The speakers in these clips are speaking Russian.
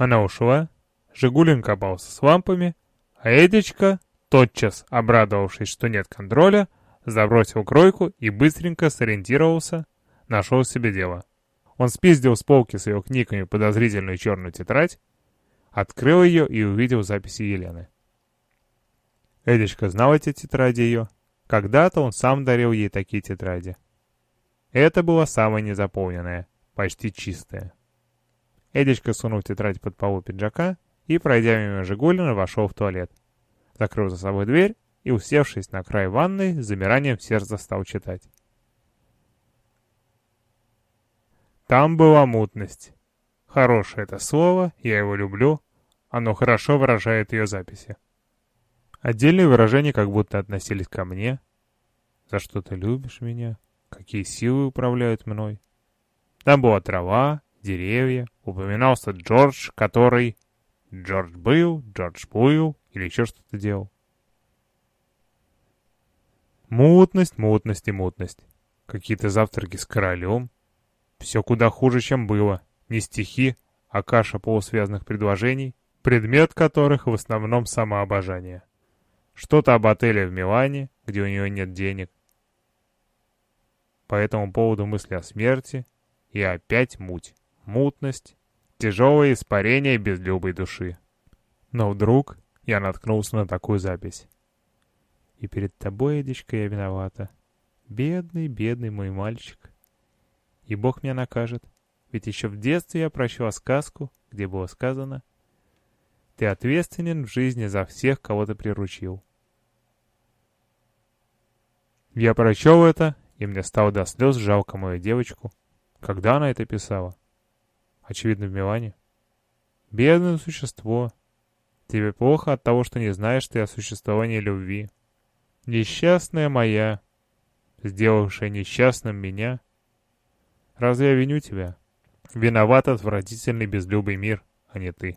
Она ушла, Жигулин копался с лампами, а Эдичка, тотчас обрадовавшись, что нет контроля, забросил кройку и быстренько сориентировался, нашел себе дело. Он спиздил с полки с ее книгами подозрительную черную тетрадь, открыл ее и увидел записи Елены. Эдичка знал эти тетради ее. Когда-то он сам дарил ей такие тетради. Это была самая незаполненная, почти чистая. Эдичка сунул тетрадь под полу пиджака и, пройдя мимо Жигулина, вошел в туалет. Закрыл за собой дверь и, усевшись на край ванной, с замиранием сердца стал читать. Там была мутность. Хорошее это слово, я его люблю. Оно хорошо выражает ее записи. Отдельные выражения как будто относились ко мне. «За что ты любишь меня? Какие силы управляют мной?» Там была трава, деревья, упоминался Джордж, который... Джордж был, Джордж был или еще что-то делал. Мутность, мутность и мутность. Какие-то завтраки с королем. Все куда хуже, чем было. Не стихи, а каша полусвязанных предложений, предмет которых в основном самообожание. Что-то об отеле в Милане, где у нее нет денег. По этому поводу мысли о смерти и опять муть, мутность, тяжелое испарение безлюбой души. Но вдруг я наткнулся на такую запись. И перед тобой, Эдичка, я виновата. Бедный, бедный мой мальчик. И Бог меня накажет. Ведь еще в детстве я прочла сказку, где было сказано «Ты ответственен в жизни за всех, кого ты приручил». Я прочел это, и мне стало до слез жалко мою девочку. Когда она это писала? Очевидно, в Милане. Бедное существо. Тебе плохо от того, что не знаешь ты о существовании любви. Несчастная моя, сделавшая несчастным меня. Разве я виню тебя? Виноват отвратительный безлюбый мир, а не ты.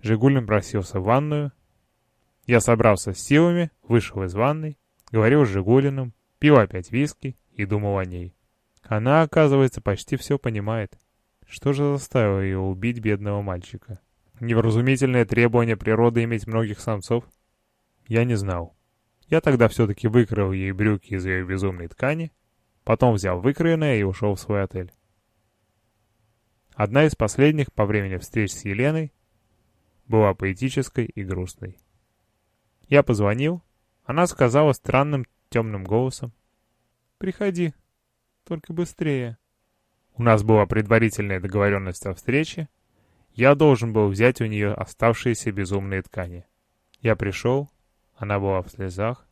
Жигулин бросился в ванную. Я собрался с силами, вышел из ванной, говорил с Жигулиным, пил опять виски и думал о ней. Она, оказывается, почти все понимает. Что же заставило ее убить бедного мальчика? Невразумительное требование природы иметь многих самцов? Я не знал. Я тогда все-таки выкроил ей брюки из ее безумной ткани, потом взял выкроенное и ушел в свой отель. Одна из последних по времени встреч с Еленой была поэтической и грустной. Я позвонил, она сказала странным темным голосом. «Приходи, только быстрее». У нас была предварительная договоренность о встрече. Я должен был взять у нее оставшиеся безумные ткани. Я пришел, она была в слезах,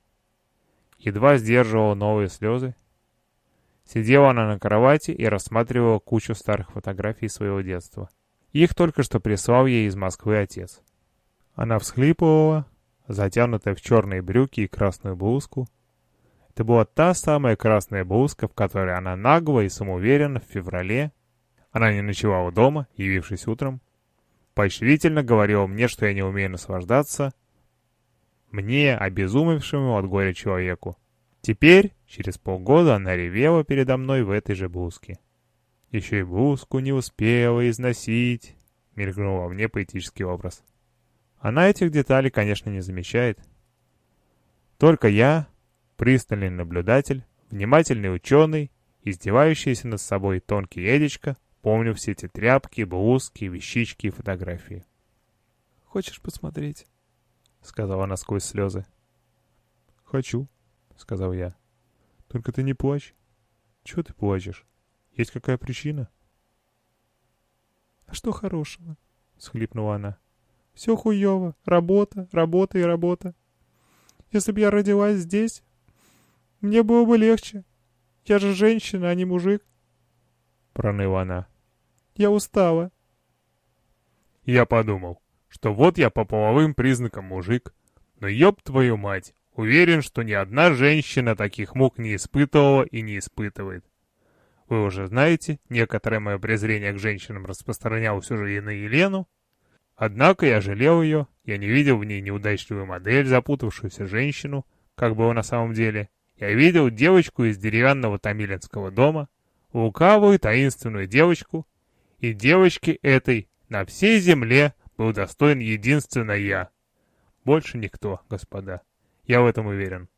едва сдерживала новые слезы. Сидела она на кровати и рассматривала кучу старых фотографий своего детства. Их только что прислал ей из Москвы отец. Она всхлипывала, затянутая в черные брюки и красную блузку. Это была та самая красная блузка, в которой она нагло и самоуверенно в феврале, она не ночевала дома, явившись утром, поощрительно говорила мне, что я не умею наслаждаться, мне, обезумевшему от горя человеку. Теперь, через полгода, она ревела передо мной в этой же блузке. Еще и блузку не успела износить, мелькнул во мне поэтический образ. Она этих деталей, конечно, не замечает. Только я, пристальный наблюдатель, внимательный ученый, издевающийся над собой тонкий Эдичка, помню все эти тряпки, блузки, вещички и фотографии. «Хочешь посмотреть?» — сказала она сквозь слезы. «Хочу», — сказал я. «Только ты не плачь. Чего ты плачешь? Есть какая причина?» «А что хорошего?» — схлипнула она. Все хуево. Работа, работа и работа. Если бы я родилась здесь, мне было бы легче. Я же женщина, а не мужик. Проныла она. Я устала. Я подумал, что вот я по половым признакам мужик. Но ёб твою мать, уверен, что ни одна женщина таких мук не испытывала и не испытывает. Вы уже знаете, некоторое мое презрение к женщинам распространялось уже и на Елену, Однако я жалел ее, я не видел в ней неудачливую модель, запутавшуюся женщину, как было на самом деле. Я видел девочку из деревянного тамилинского дома, лукавую таинственную девочку, И девочки этой на всей земле был достоин единственно я. Больше никто, господа. Я в этом уверен.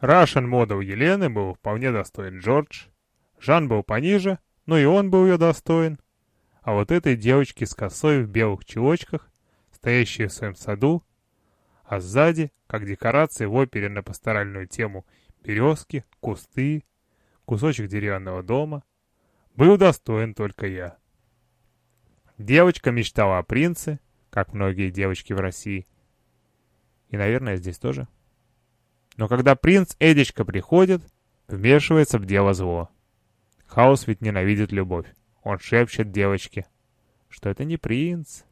Рашен мода у Елены был вполне достоин Джордж. Жан был пониже, но и он был ее достоин. А вот этой девочке с косой в белых чулочках, стоящей в своем саду, а сзади, как декорации в опере на пасторальную тему, березки, кусты, кусочек деревянного дома, был достоин только я. Девочка мечтала о принце, как многие девочки в России. И, наверное, здесь тоже. Но когда принц Эдичка приходит, вмешивается в дело зло. Хаос ведь ненавидит любовь. Он шепчет девочке, что это не принц.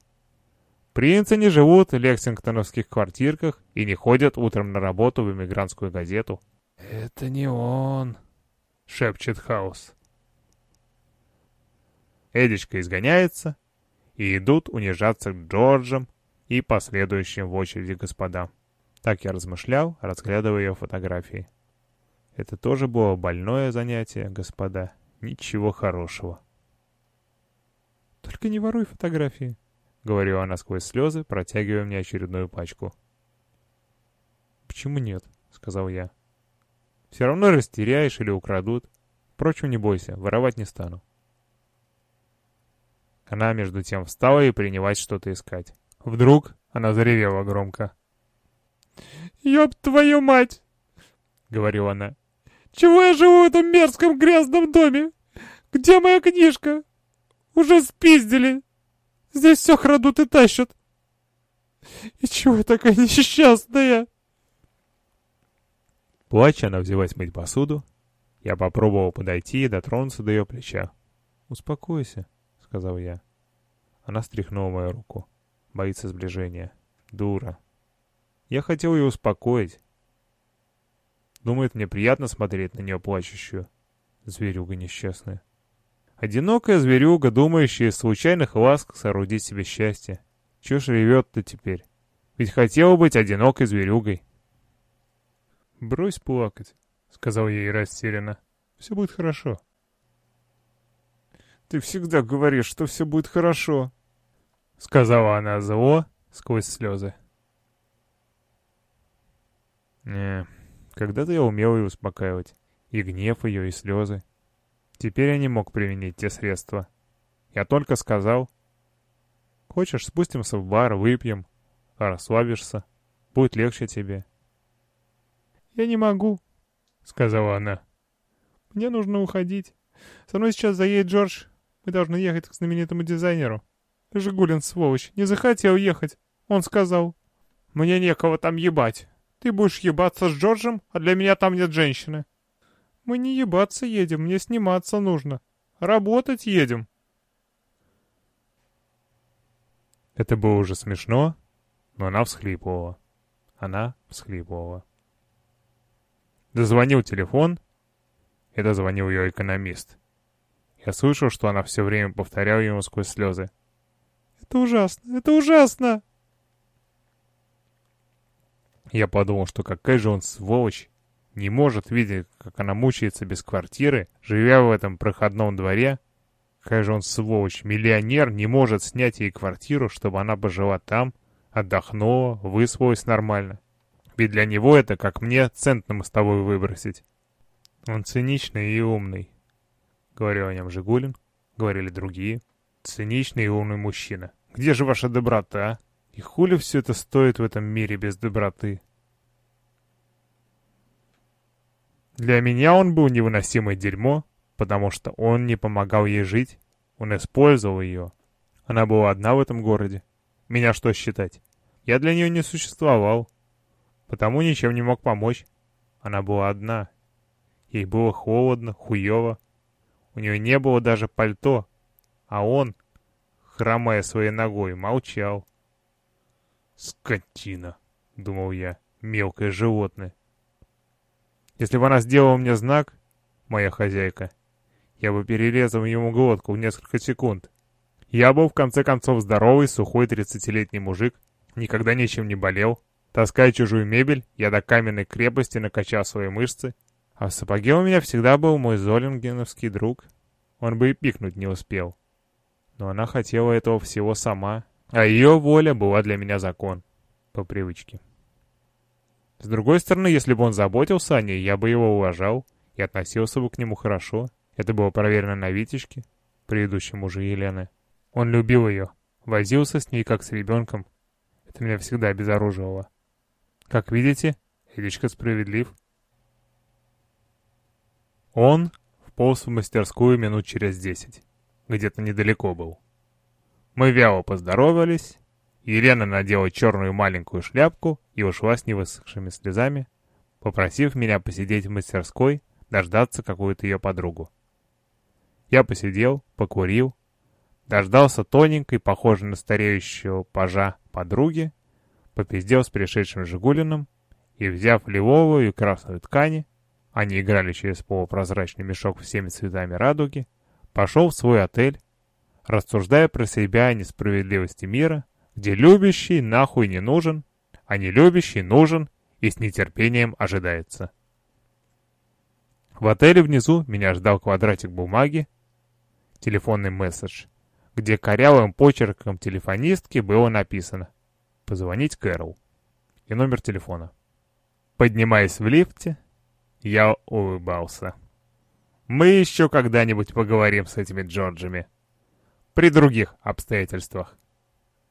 Принцы не живут в лексингтоновских квартирках и не ходят утром на работу в эмигрантскую газету. «Это не он», — шепчет Хаус. Эдичка изгоняется, и идут унижаться к Джорджам и последующим в очереди господам. Так я размышлял, разглядывая ее фотографии. Это тоже было больное занятие, господа. Ничего хорошего. «Только не воруй фотографии», — говорила она сквозь слезы, протягивая мне очередную пачку. «Почему нет?» — сказал я. «Все равно растеряешь или украдут. Впрочем, не бойся, воровать не стану». Она между тем встала и принялась что-то искать. Вдруг она заревела громко. «Ёб твою мать!» — говорила она. «Чего я живу в этом мерзком грязном доме? Где моя книжка? Уже спиздили! Здесь все крадут и тащат! И чего я такая несчастная?» Плача, она взялась мыть посуду. Я попробовал подойти и дотронуться до ее плеча. «Успокойся», — сказал я. Она стряхнула мою руку. Боится сближения. Дура. Я хотел ее успокоить. Думает, мне приятно смотреть на нее плачущую. Зверюга несчастная. Одинокая зверюга, думающая из случайных ласк соорудить себе счастье. Чего ж ревет-то теперь? Ведь хотела быть одинокой зверюгой. «Брось плакать», — сказал ей растерянно. «Все будет хорошо». «Ты всегда говоришь, что все будет хорошо», — сказала она зло сквозь слезы. Не, когда-то я умел ее успокаивать. И гнев ее, и слезы. Теперь я не мог применить те средства. Я только сказал. Хочешь, спустимся в бар, выпьем, расслабишься. Будет легче тебе. «Я не могу», — сказала она. «Мне нужно уходить. Со мной сейчас заедет Джордж. Мы должны ехать к знаменитому дизайнеру. Жигулин, сволочь, не захотел ехать. Он сказал. Мне некого там ебать. Ты будешь ебаться с Джорджем, а для меня там нет женщины. Мы не ебаться едем, мне сниматься нужно. Работать едем. Это было уже смешно, но она всхлипывала. Она всхлипывала. Дозвонил телефон. Это звонил ее экономист. Я слышал, что она все время повторяла ему сквозь слезы. «Это ужасно! Это ужасно!» Я подумал, что какая же он сволочь. Не может видеть, как она мучается без квартиры, живя в этом проходном дворе. Какая же он сволочь. Миллионер не может снять ей квартиру, чтобы она пожила там, отдохнула, выспалась нормально. Ведь для него это, как мне, цент на мостовую выбросить. Он циничный и умный. Говорил о нем Жигулин, говорили другие. Циничный и умный мужчина. Где же ваша доброта? И хули все это стоит в этом мире без доброты? Для меня он был невыносимое дерьмо, потому что он не помогал ей жить, он использовал ее. Она была одна в этом городе. Меня что считать? Я для нее не существовал, потому ничем не мог помочь. Она была одна. Ей было холодно, хуево. У нее не было даже пальто, а он, хромая своей ногой, молчал. «Скотина!» — думал я, мелкое животное. Если бы она сделала мне знак, моя хозяйка, я бы перерезал ему глотку в несколько секунд. Я был, в конце концов, здоровый, сухой тридцатилетний мужик, никогда ничем не болел. Таская чужую мебель, я до каменной крепости накачал свои мышцы, а в сапоге у меня всегда был мой золингеновский друг. он бы и пикнуть не успел. Но она хотела этого всего сама, а ее воля была для меня закон, по привычке. С другой стороны, если бы он заботился о ней, я бы его уважал и относился бы к нему хорошо. Это было проверено на Витечке, предыдущем муже Елены. Он любил ее, возился с ней как с ребенком. Это меня всегда обезоруживало. Как видите, Витечка справедлив. Он вполз в мастерскую минут через десять. Где-то недалеко был. Мы вяло поздоровались. Елена надела черную маленькую шляпку и ушла с невысохшими слезами, попросив меня посидеть в мастерской, дождаться какую-то ее подругу. Я посидел, покурил, дождался тоненькой, похожей на стареющего пажа подруги, попиздел с пришедшим Жигулиным и, взяв лиловую и красную ткани, они играли через полупрозрачный мешок всеми цветами радуги, пошел в свой отель, рассуждая про себя о несправедливости мира, где любящий нахуй не нужен, а не любящий нужен и с нетерпением ожидается. В отеле внизу меня ждал квадратик бумаги, телефонный месседж, где корявым почерком телефонистки было написано «Позвонить Кэрол» и номер телефона. Поднимаясь в лифте, я улыбался. Мы еще когда-нибудь поговорим с этими Джорджами. При других обстоятельствах.